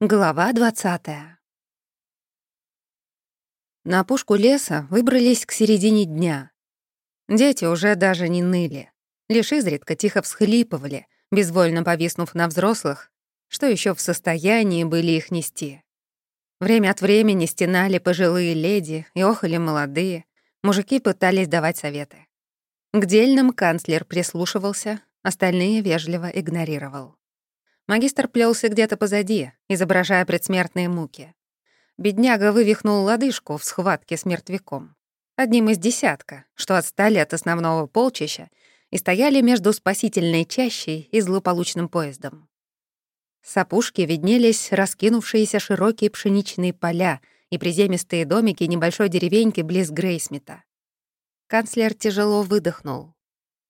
Глава двадцатая. На опушку леса выбрались к середине дня. Дети уже даже не ныли, лишь изредка тихо всхлипывали, безвольно повиснув на взрослых, что еще в состоянии были их нести. Время от времени стенали пожилые леди и охали молодые, мужики пытались давать советы. К дельным канцлер прислушивался, остальные вежливо игнорировал. Магистр плелся где-то позади, изображая предсмертные муки. Бедняга вывихнул лодыжку в схватке с мертвяком. Одним из десятка, что отстали от основного полчища и стояли между спасительной чащей и злополучным поездом. С опушки виднелись раскинувшиеся широкие пшеничные поля и приземистые домики небольшой деревеньки близ Грейсмита. Канцлер тяжело выдохнул.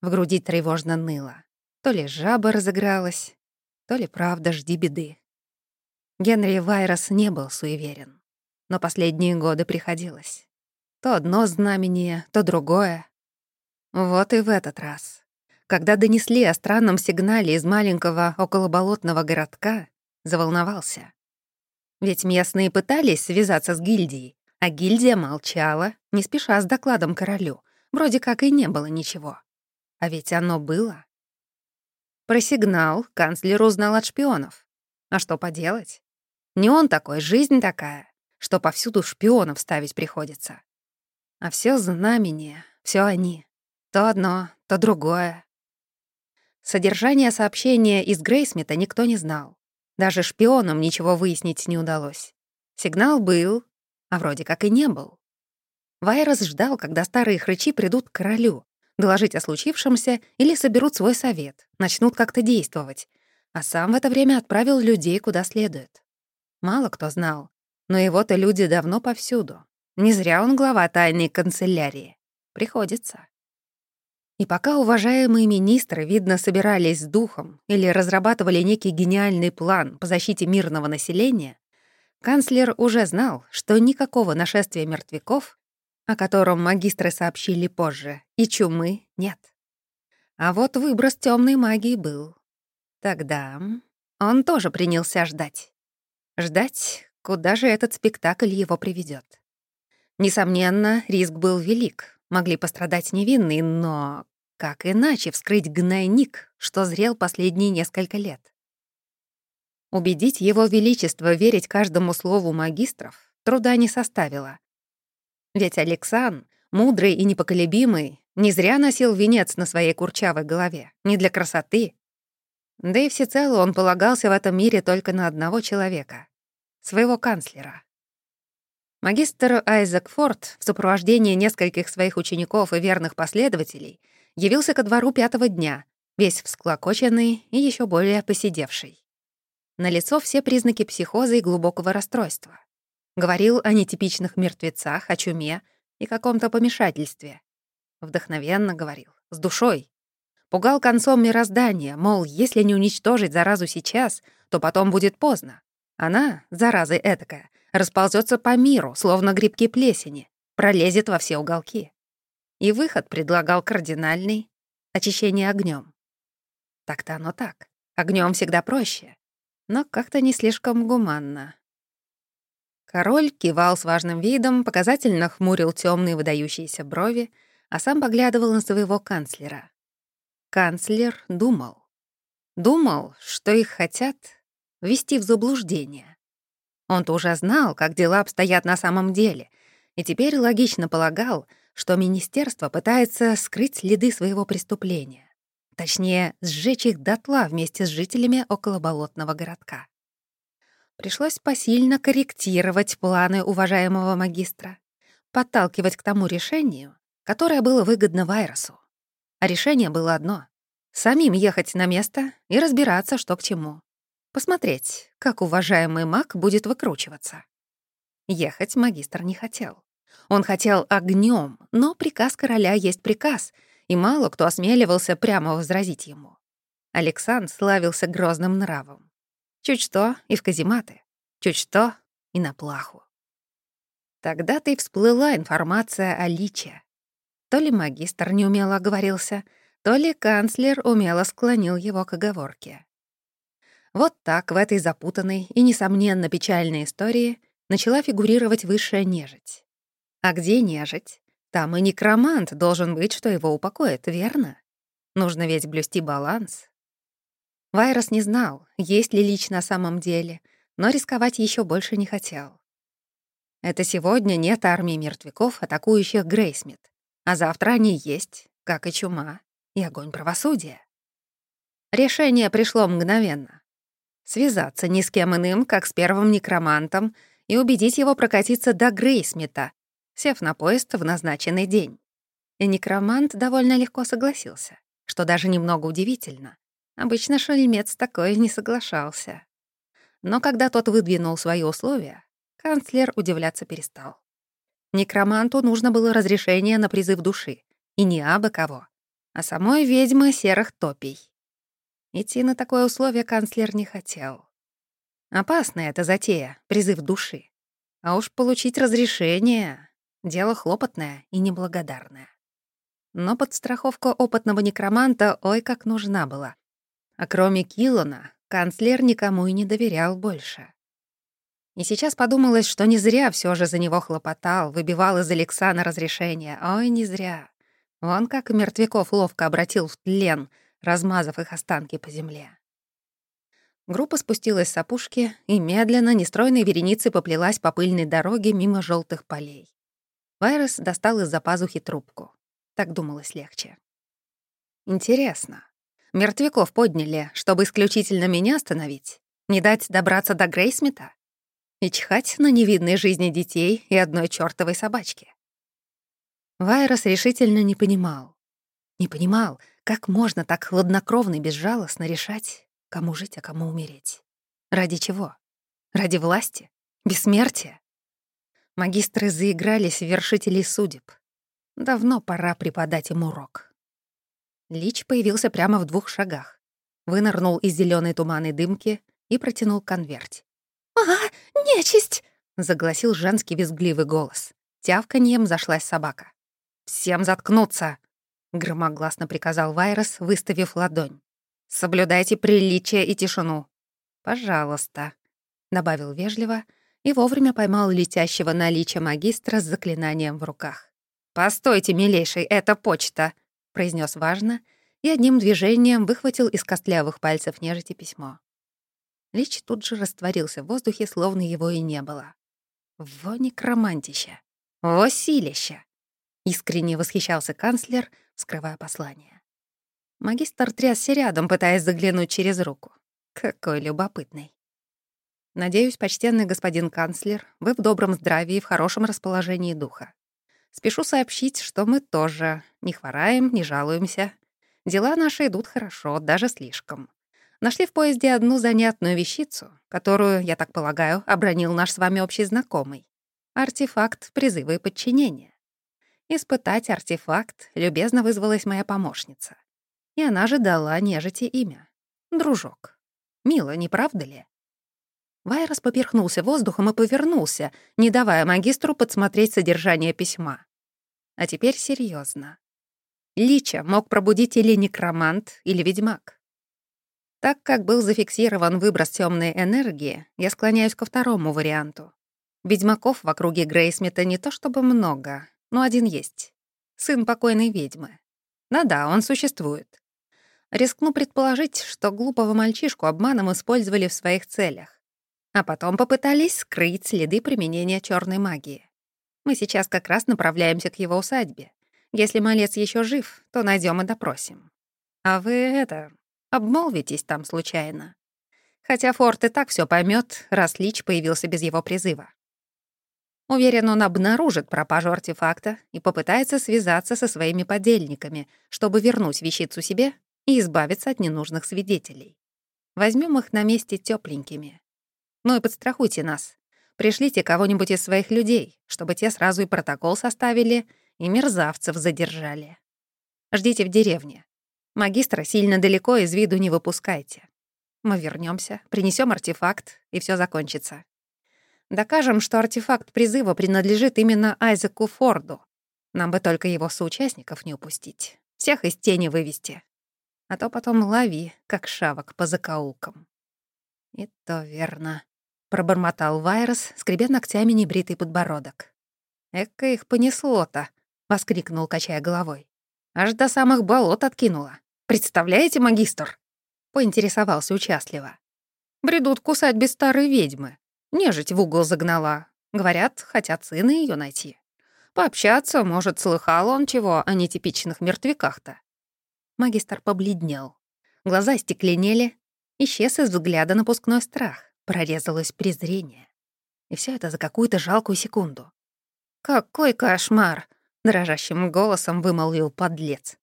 В груди тревожно ныло. То ли жаба разыгралась, то ли правда жди беды. Генри Вайрос не был суеверен, но последние годы приходилось. То одно знамение, то другое. Вот и в этот раз. Когда донесли о странном сигнале из маленького околоболотного городка, заволновался. Ведь местные пытались связаться с гильдией, а гильдия молчала, не спеша с докладом королю. Вроде как и не было ничего. А ведь оно было. Про сигнал канцлер узнал от шпионов. А что поделать? Не он такой, жизнь такая, что повсюду шпионов ставить приходится. А все знамения, все они. То одно, то другое. Содержание сообщения из Грейсмита никто не знал. Даже шпионам ничего выяснить не удалось. Сигнал был, а вроде как и не был. Вайрос ждал, когда старые хрычи придут к королю, доложить о случившемся или соберут свой совет, начнут как-то действовать, а сам в это время отправил людей куда следует. Мало кто знал, но его-то люди давно повсюду. Не зря он глава тайной канцелярии. Приходится. И пока уважаемые министры, видно, собирались с духом или разрабатывали некий гениальный план по защите мирного населения, канцлер уже знал, что никакого нашествия мертвяков о котором магистры сообщили позже, и чумы нет. А вот выброс темной магии был. Тогда он тоже принялся ждать. Ждать, куда же этот спектакль его приведет. Несомненно, риск был велик, могли пострадать невинные, но как иначе вскрыть гнойник, что зрел последние несколько лет? Убедить его величество верить каждому слову магистров труда не составило, ведь Александр, мудрый и непоколебимый, не зря носил венец на своей курчавой голове, не для красоты. Да и всецело он полагался в этом мире только на одного человека — своего канцлера. Магистр Айзек Форд в сопровождении нескольких своих учеников и верных последователей явился ко двору пятого дня, весь всклокоченный и еще более посидевший. На лицо все признаки психоза и глубокого расстройства. Говорил о нетипичных мертвецах, о чуме и каком-то помешательстве. Вдохновенно говорил, с душой. Пугал концом мироздания, мол, если не уничтожить заразу сейчас, то потом будет поздно. Она, зараза этакая, расползется по миру, словно грибки плесени, пролезет во все уголки. И выход предлагал кардинальный — очищение огнем. Так-то оно так. Огнем всегда проще. Но как-то не слишком гуманно. Король кивал с важным видом, показательно хмурил темные выдающиеся брови, а сам поглядывал на своего канцлера. Канцлер думал. Думал, что их хотят ввести в заблуждение. Он-то уже знал, как дела обстоят на самом деле, и теперь логично полагал, что министерство пытается скрыть следы своего преступления. Точнее, сжечь их дотла вместе с жителями около болотного городка. Пришлось посильно корректировать планы уважаемого магистра, подталкивать к тому решению, которое было выгодно Вайросу. А решение было одно — самим ехать на место и разбираться, что к чему. Посмотреть, как уважаемый маг будет выкручиваться. Ехать магистр не хотел. Он хотел огнем, но приказ короля есть приказ, и мало кто осмеливался прямо возразить ему. Александр славился грозным нравом. Чуть что и в казематы, чуть что и на плаху. Тогда-то и всплыла информация о Личе. То ли магистр неумело оговорился, то ли канцлер умело склонил его к оговорке. Вот так в этой запутанной и, несомненно, печальной истории начала фигурировать высшая нежить. А где нежить? Там и некромант должен быть, что его упокоит, верно? Нужно ведь блюсти баланс. Вайрос не знал, есть ли лич на самом деле, но рисковать еще больше не хотел. Это сегодня нет армии мертвяков, атакующих Грейсмит, а завтра они есть, как и чума, и огонь правосудия. Решение пришло мгновенно. Связаться ни с кем иным, как с первым некромантом, и убедить его прокатиться до Грейсмита, сев на поезд в назначенный день. И некромант довольно легко согласился, что даже немного удивительно. Обычно шельмец такое не соглашался. Но когда тот выдвинул свои условия, канцлер удивляться перестал. Некроманту нужно было разрешение на призыв души, и не абы кого, а самой ведьмы серых топий. Идти на такое условие канцлер не хотел. Опасная эта затея, призыв души. А уж получить разрешение — дело хлопотное и неблагодарное. Но подстраховка опытного некроманта ой как нужна была. А кроме Киллона, канцлер никому и не доверял больше. И сейчас подумалось, что не зря все же за него хлопотал, выбивал из Алексана разрешение. Ой, не зря. Он как мертвяков ловко обратил в тлен, размазав их останки по земле. Группа спустилась с опушки и медленно, нестройной вереницей поплелась по пыльной дороге мимо желтых полей. Вайрос достал из-за пазухи трубку. Так думалось легче. Интересно, мертвяков подняли, чтобы исключительно меня остановить? Не дать добраться до Грейсмита? И чхать на невидной жизни детей и одной чёртовой собачки? Вайрос решительно не понимал. Не понимал, как можно так хладнокровно и безжалостно решать, кому жить, а кому умереть. Ради чего? Ради власти? Бессмертия? Магистры заигрались в вершителей судеб. Давно пора преподать им урок. Лич появился прямо в двух шагах. Вынырнул из зеленой туманной дымки и протянул конверт. «А, нечисть!» — загласил женский визгливый голос. Тявканьем зашлась собака. «Всем заткнуться!» — громогласно приказал Вайрос, выставив ладонь. «Соблюдайте приличие и тишину». «Пожалуйста», — добавил вежливо и вовремя поймал летящего на лича магистра с заклинанием в руках. «Постойте, милейший, это почта», — произнес важно и одним движением выхватил из костлявых пальцев нежити письмо. Лич тут же растворился в воздухе, словно его и не было. Во некромантища! Во силища! Искренне восхищался канцлер, скрывая послание. Магистр трясся рядом, пытаясь заглянуть через руку. Какой любопытный. Надеюсь, почтенный господин канцлер, вы в добром здравии и в хорошем расположении духа. Спешу сообщить, что мы тоже не хвораем, не жалуемся. Дела наши идут хорошо, даже слишком. Нашли в поезде одну занятную вещицу, которую, я так полагаю, обронил наш с вами общий знакомый. Артефакт призыва и подчинения. Испытать артефакт любезно вызвалась моя помощница. И она же дала нежити имя. Дружок. Мило, не правда ли? Вайрос поперхнулся воздухом и повернулся, не давая магистру подсмотреть содержание письма. А теперь серьезно. Лича мог пробудить или некромант, или ведьмак. Так как был зафиксирован выброс темной энергии, я склоняюсь ко второму варианту. Ведьмаков в округе Грейсмита не то чтобы много, но один есть. Сын покойной ведьмы. Да-да, он существует. Рискну предположить, что глупого мальчишку обманом использовали в своих целях. А потом попытались скрыть следы применения черной магии. Мы сейчас как раз направляемся к его усадьбе. Если малец еще жив, то найдем и допросим. А вы это, обмолвитесь там случайно. Хотя Форд и так все поймет, раз Лич появился без его призыва. Уверен, он обнаружит пропажу артефакта и попытается связаться со своими подельниками, чтобы вернуть вещицу себе и избавиться от ненужных свидетелей. Возьмем их на месте тепленькими. Ну и подстрахуйте нас. Пришлите кого-нибудь из своих людей, чтобы те сразу и протокол составили, и мерзавцев задержали. Ждите в деревне. Магистра сильно далеко из виду не выпускайте. Мы вернемся, принесем артефакт, и все закончится. Докажем, что артефакт призыва принадлежит именно Айзеку Форду. Нам бы только его соучастников не упустить. Всех из тени вывести. А то потом лови, как шавок по закоулкам. «И то верно», — пробормотал Вайрос, скребя ногтями небритый подбородок. «Эка их понесло-то», — воскликнул, качая головой. «Аж до самых болот откинуло. Представляете, магистр?» — поинтересовался участливо. «Бредут кусать без старой ведьмы. Нежить в угол загнала. Говорят, хотят сына ее найти. Пообщаться, может, слыхал он чего о нетипичных мертвяках-то». Магистр побледнел. Глаза стекленели, исчез из взгляда напускной страх, прорезалось презрение. И все это за какую-то жалкую секунду. «Какой кошмар!» — дрожащим голосом вымолвил подлец.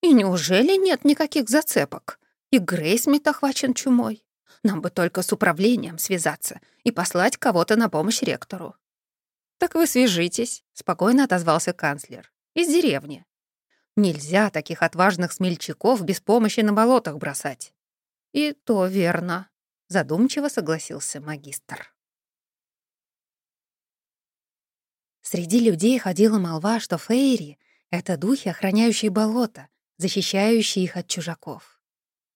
«И неужели нет никаких зацепок? И Грейсмит охвачен чумой? Нам бы только с управлением связаться и послать кого-то на помощь ректору». «Так вы свяжитесь», — спокойно отозвался канцлер. «Из деревни. Нельзя таких отважных смельчаков без помощи на болотах бросать». «И то верно», — задумчиво согласился магистр. Среди людей ходила молва, что фейри — это духи, охраняющие болото, защищающие их от чужаков.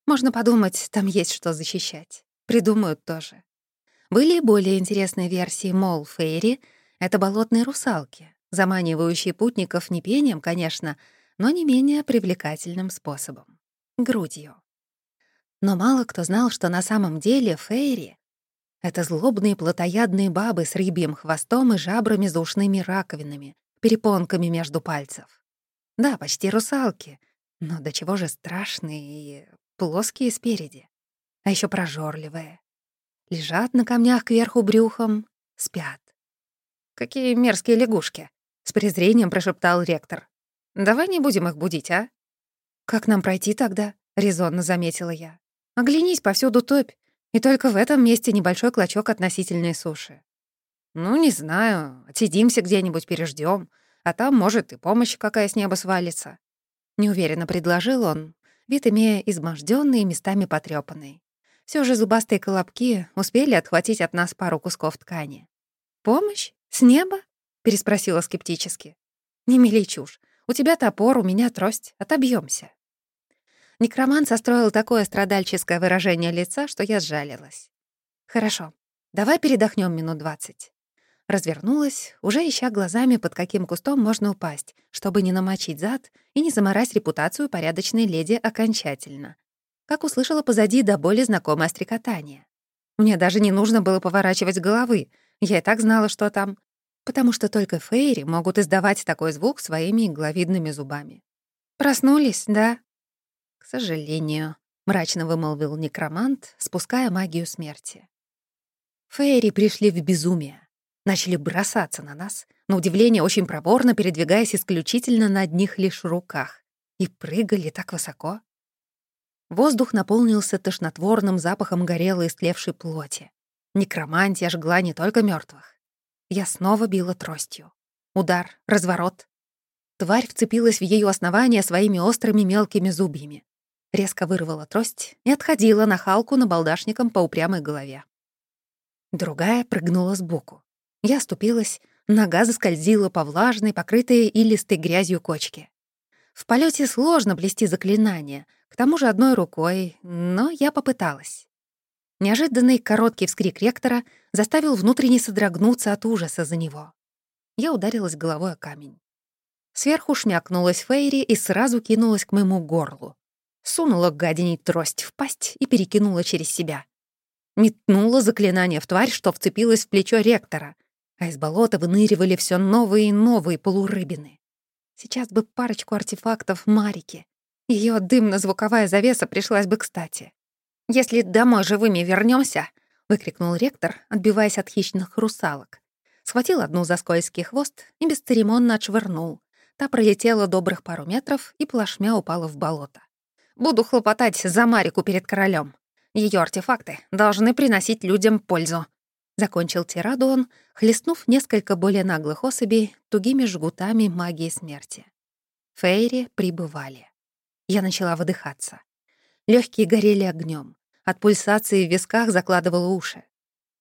Можно подумать, там есть что защищать. Придумают тоже. Были и более интересные версии, мол, фейри — это болотные русалки, заманивающие путников не пением, конечно, но не менее привлекательным способом — грудью. Но мало кто знал, что на самом деле фейри это злобные плотоядные бабы с рыбьим хвостом и жабрами за ушными раковинами, перепонками между пальцев. Да, почти русалки, но до чего же страшные и плоские спереди. А еще прожорливые. Лежат на камнях кверху брюхом, спят. «Какие мерзкие лягушки!» — с презрением прошептал ректор. «Давай не будем их будить, а?» «Как нам пройти тогда?» — резонно заметила я. «Оглянись, повсюду топь. И только в этом месте небольшой клочок относительной суши. Ну, не знаю, отсидимся где-нибудь, переждем, а там, может, и помощь какая с неба свалится. Неуверенно предложил он, вид имея измождённый и местами потрёпанный. Все же зубастые колобки успели отхватить от нас пару кусков ткани. «Помощь? С неба?» — переспросила скептически. «Не мели чушь. У тебя топор, у меня трость. Отобьемся. Некромант состроил такое страдальческое выражение лица, что я сжалилась. «Хорошо, давай передохнем минут двадцать». Развернулась, уже ища глазами, под каким кустом можно упасть, чтобы не намочить зад и не заморать репутацию порядочной леди окончательно. Как услышала позади до боли знакомое стрекотание. Мне даже не нужно было поворачивать головы, я и так знала, что там, потому что только фейри могут издавать такой звук своими игловидными зубами. «Проснулись, да?» «К сожалению», — мрачно вымолвил некромант, спуская магию смерти. Фейри пришли в безумие. Начали бросаться на нас, на удивление очень проворно передвигаясь исключительно на одних лишь руках. И прыгали так высоко. Воздух наполнился тошнотворным запахом горелой и стлевшей плоти. Некромантия жгла не только мертвых. Я снова била тростью. Удар, разворот. Тварь вцепилась в ее основание своими острыми мелкими зубьями резко вырвала трость и отходила на халку набалдашником по упрямой голове. Другая прыгнула сбоку. Я ступилась, нога заскользила по влажной, покрытой илистой грязью кочке. В полете сложно плести заклинание, к тому же одной рукой, но я попыталась. Неожиданный короткий вскрик ректора заставил внутренне содрогнуться от ужаса за него. Я ударилась головой о камень. Сверху шмякнулась Фейри и сразу кинулась к моему горлу. Сунула гадиней трость в пасть и перекинула через себя. Метнула заклинание в тварь, что вцепилась в плечо ректора, а из болота выныривали все новые и новые полурыбины. Сейчас бы парочку артефактов Марики. Ее дымно-звуковая завеса пришлась бы кстати. «Если домой живыми вернемся, выкрикнул ректор, отбиваясь от хищных русалок. Схватил одну за скользкий хвост и бесцеремонно отшвырнул. Та пролетела добрых пару метров и плашмя упала в болото. Буду хлопотать за Марику перед королем. Ее артефакты должны приносить людям пользу». Закончил тираду он, хлестнув несколько более наглых особей тугими жгутами магии смерти. Фейри прибывали. Я начала выдыхаться. Легкие горели огнем. От пульсации в висках закладывало уши.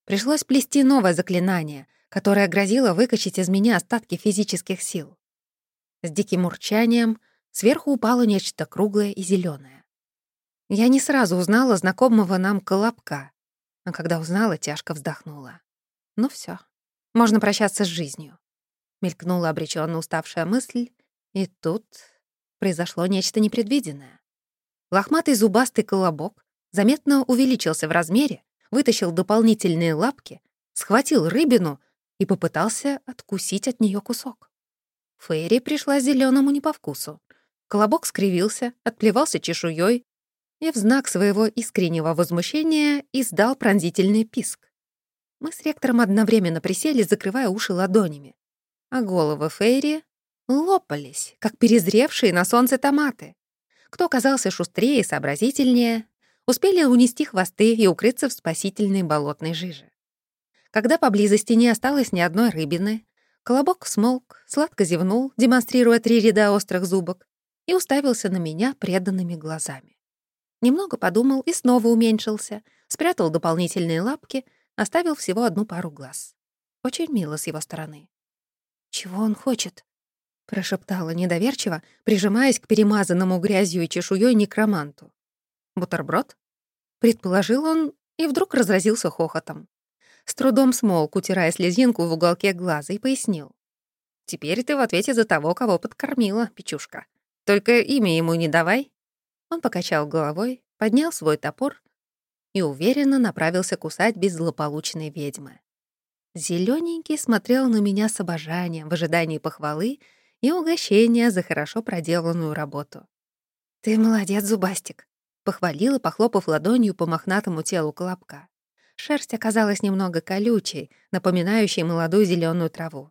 Пришлось плести новое заклинание, которое грозило выкачать из меня остатки физических сил. С диким урчанием Сверху упало нечто круглое и зеленое. Я не сразу узнала знакомого нам колобка. А когда узнала, тяжко вздохнула. Ну все, можно прощаться с жизнью. Мелькнула обречённо уставшая мысль, и тут произошло нечто непредвиденное. Лохматый зубастый колобок заметно увеличился в размере, вытащил дополнительные лапки, схватил рыбину и попытался откусить от нее кусок. Фейри пришла зеленому не по вкусу. Колобок скривился, отплевался чешуей и в знак своего искреннего возмущения издал пронзительный писк. Мы с ректором одновременно присели, закрывая уши ладонями, а головы Фейри лопались, как перезревшие на солнце томаты. Кто оказался шустрее и сообразительнее, успели унести хвосты и укрыться в спасительной болотной жиже. Когда поблизости не осталось ни одной рыбины, колобок смолк, сладко зевнул, демонстрируя три ряда острых зубок, и уставился на меня преданными глазами. Немного подумал и снова уменьшился, спрятал дополнительные лапки, оставил всего одну пару глаз. Очень мило с его стороны. «Чего он хочет?» — прошептала недоверчиво, прижимаясь к перемазанному грязью и чешуей некроманту. «Бутерброд?» — предположил он и вдруг разразился хохотом. С трудом смолк, утирая слезинку в уголке глаза, и пояснил. «Теперь ты в ответе за того, кого подкормила, печушка. Только имя ему не давай». Он покачал головой, поднял свой топор и уверенно направился кусать без злополучной ведьмы. Зелёненький смотрел на меня с обожанием в ожидании похвалы и угощения за хорошо проделанную работу. «Ты молодец, Зубастик», — похвалила, похлопав ладонью по мохнатому телу колобка. Шерсть оказалась немного колючей, напоминающей молодую зеленую траву.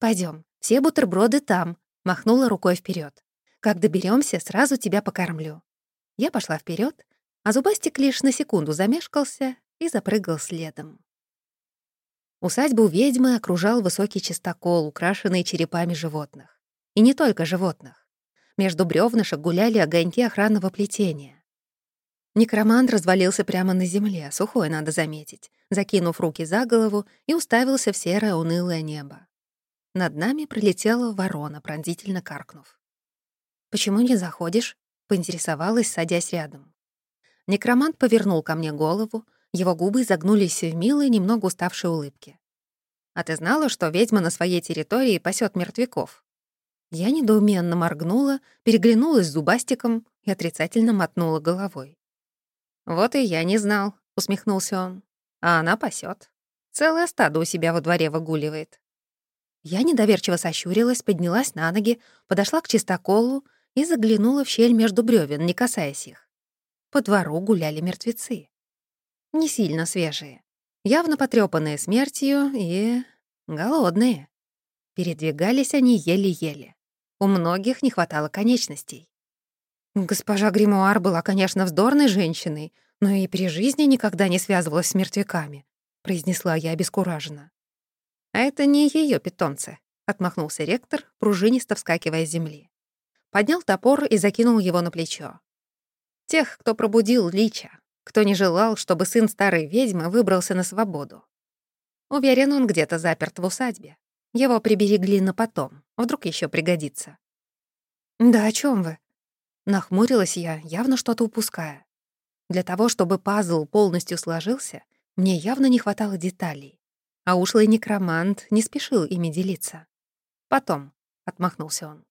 Пойдем, все бутерброды там», — махнула рукой вперед. «Как доберемся, сразу тебя покормлю». Я пошла вперед, а Зубастик лишь на секунду замешкался и запрыгал следом. Усадьбу ведьмы окружал высокий чистокол, украшенный черепами животных. И не только животных. Между бревнышек гуляли огоньки охранного плетения. Некромант развалился прямо на земле, сухой, надо заметить, закинув руки за голову и уставился в серое унылое небо. Над нами пролетела ворона, пронзительно каркнув. «Почему не заходишь?» — поинтересовалась, садясь рядом. Некромант повернул ко мне голову, его губы загнулись в милой, немного уставшей улыбке. «А ты знала, что ведьма на своей территории пасет мертвяков?» Я недоуменно моргнула, переглянулась с зубастиком и отрицательно мотнула головой. «Вот и я не знал», — усмехнулся он. «А она пасет. Целое стадо у себя во дворе выгуливает». Я недоверчиво сощурилась, поднялась на ноги, подошла к чистоколу и заглянула в щель между бревен, не касаясь их. По двору гуляли мертвецы не сильно свежие, явно потрёпанные смертью и голодные. Передвигались они еле-еле. У многих не хватало конечностей. Госпожа Гримуар была, конечно, вздорной женщиной, но и при жизни никогда не связывалась с мертвяками, произнесла я обескураженно. А это не её питомцы, отмахнулся ректор, пружинисто вскакивая с земли. Поднял топор и закинул его на плечо. Тех, кто пробудил лича, кто не желал, чтобы сын старой ведьмы выбрался на свободу. Уверен, он где-то заперт в усадьбе. Его приберегли на потом, вдруг еще пригодится. «Да о чем вы?» Нахмурилась я, явно что-то упуская. Для того, чтобы пазл полностью сложился, мне явно не хватало деталей. А ушлый некромант не спешил ими делиться. «Потом», — отмахнулся он.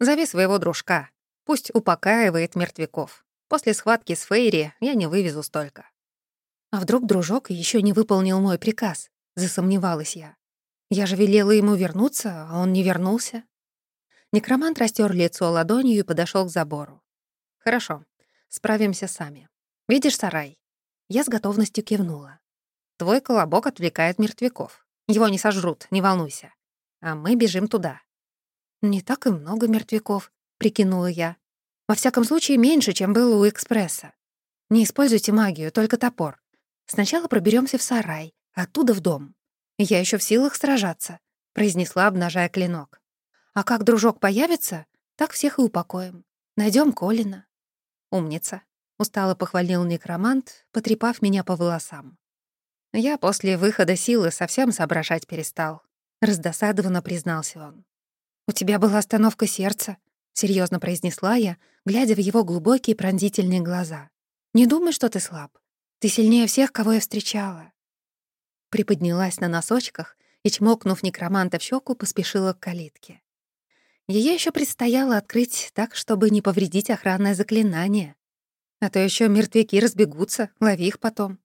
«Зови своего дружка, пусть упокаивает мертвяков. После схватки с Фейри я не вывезу столько. А вдруг дружок еще не выполнил мой приказ? Засомневалась я. Я же велела ему вернуться, а он не вернулся. Некромант растер лицо ладонью и подошел к забору. «Хорошо, справимся сами. Видишь сарай?» Я с готовностью кивнула. «Твой колобок отвлекает мертвяков. Его не сожрут, не волнуйся. А мы бежим туда». «Не так и много мертвяков», — прикинула я. Во всяком случае, меньше, чем было у экспресса. Не используйте магию, только топор. Сначала проберемся в сарай, оттуда в дом. Я еще в силах сражаться», — произнесла, обнажая клинок. «А как дружок появится, так всех и упокоим. Найдем Колина». «Умница», — устало похвалил некромант, потрепав меня по волосам. Я после выхода силы совсем соображать перестал. Раздосадованно признался он. «У тебя была остановка сердца», серьезно произнесла я, глядя в его глубокие пронзительные глаза. «Не думай, что ты слаб. Ты сильнее всех, кого я встречала». Приподнялась на носочках и, чмокнув некроманта в щеку, поспешила к калитке. Ее еще предстояло открыть так, чтобы не повредить охранное заклинание. А то еще мертвяки разбегутся, лови их потом.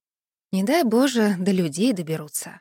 Не дай Боже, до людей доберутся.